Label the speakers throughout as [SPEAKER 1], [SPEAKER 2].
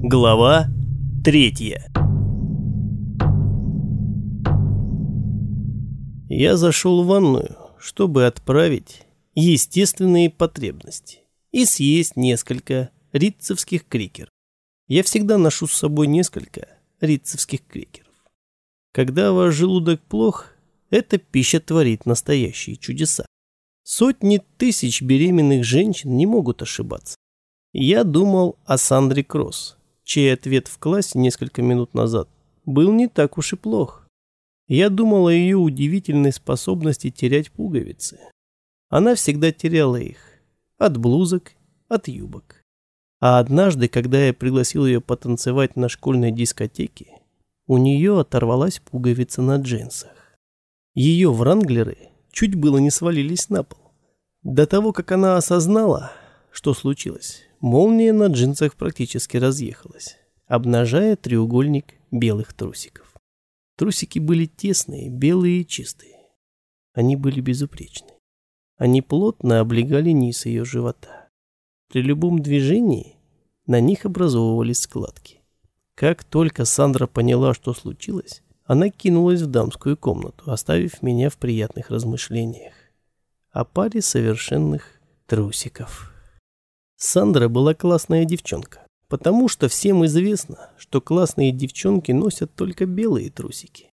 [SPEAKER 1] Глава третья Я зашел в ванную, чтобы отправить естественные потребности и съесть несколько ритцевских крикеров. Я всегда ношу с собой несколько ритцевских крикеров. Когда ваш желудок плох, эта пища творит настоящие чудеса. Сотни тысяч беременных женщин не могут ошибаться. Я думал о Сандре Кросс, чей ответ в классе несколько минут назад был не так уж и плох. Я думал о ее удивительной способности терять пуговицы. Она всегда теряла их. От блузок, от юбок. А однажды, когда я пригласил ее потанцевать на школьной дискотеке, у нее оторвалась пуговица на джинсах. Ее вранглеры чуть было не свалились на пол. До того, как она осознала, что случилось, молния на джинсах практически разъехалась, обнажая треугольник белых трусиков. Трусики были тесные, белые и чистые. Они были безупречны. Они плотно облегали низ ее живота. При любом движении на них образовывались складки. Как только Сандра поняла, что случилось, она кинулась в дамскую комнату, оставив меня в приятных размышлениях о паре совершенных трусиков. Сандра была классная девчонка, потому что всем известно, что классные девчонки носят только белые трусики.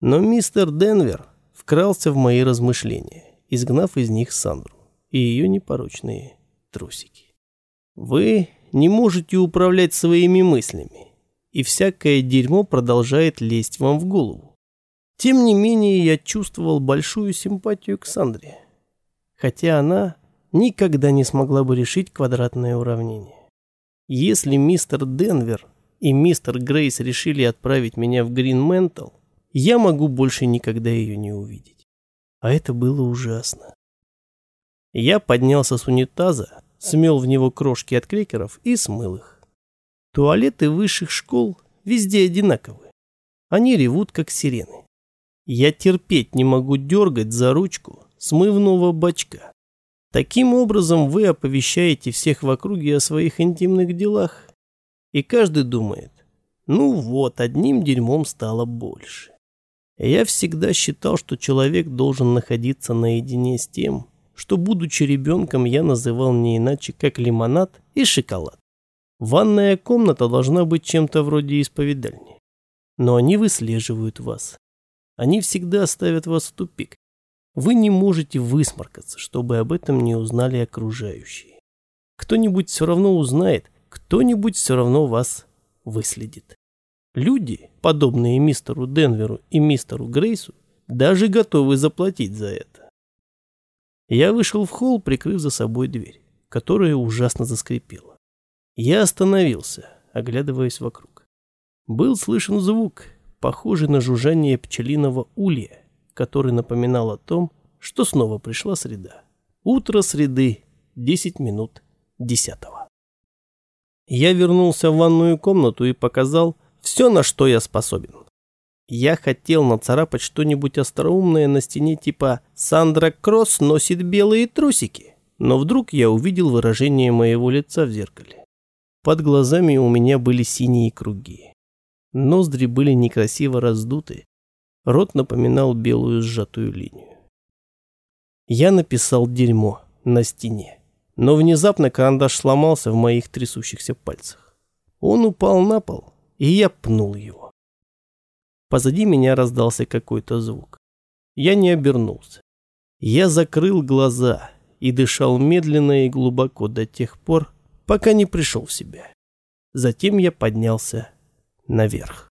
[SPEAKER 1] Но мистер Денвер вкрался в мои размышления, изгнав из них Сандру и ее непорочные трусики. Вы не можете управлять своими мыслями, и всякое дерьмо продолжает лезть вам в голову. Тем не менее, я чувствовал большую симпатию к Сандре, хотя она никогда не смогла бы решить квадратное уравнение. Если мистер Денвер и мистер Грейс решили отправить меня в Грин Ментал, я могу больше никогда ее не увидеть. А это было ужасно. Я поднялся с унитаза, смел в него крошки от крекеров и смыл их. Туалеты высших школ везде одинаковы. Они ревут, как сирены. Я терпеть не могу дергать за ручку смывного бачка. Таким образом вы оповещаете всех в округе о своих интимных делах. И каждый думает, ну вот, одним дерьмом стало больше. Я всегда считал, что человек должен находиться наедине с тем, что, будучи ребенком, я называл не иначе, как лимонад и шоколад. Ванная комната должна быть чем-то вроде исповедальни. Но они выслеживают вас. Они всегда ставят вас в тупик. Вы не можете высморкаться, чтобы об этом не узнали окружающие. Кто-нибудь все равно узнает, кто-нибудь все равно вас выследит. Люди, подобные мистеру Денверу и мистеру Грейсу, даже готовы заплатить за это. Я вышел в холл, прикрыв за собой дверь, которая ужасно заскрипела. Я остановился, оглядываясь вокруг. Был слышен звук, похожий на жужжание пчелиного улья, который напоминал о том, что снова пришла среда. Утро среды, 10 минут десятого. Я вернулся в ванную комнату и показал все, на что я способен. Я хотел нацарапать что-нибудь остроумное на стене типа «Сандра Кросс носит белые трусики», но вдруг я увидел выражение моего лица в зеркале. Под глазами у меня были синие круги. Ноздри были некрасиво раздуты. Рот напоминал белую сжатую линию. Я написал дерьмо на стене. Но внезапно карандаш сломался в моих трясущихся пальцах. Он упал на пол, и я пнул его. Позади меня раздался какой-то звук. Я не обернулся. Я закрыл глаза и дышал медленно и глубоко до тех пор, пока не пришел в себя. Затем я поднялся наверх.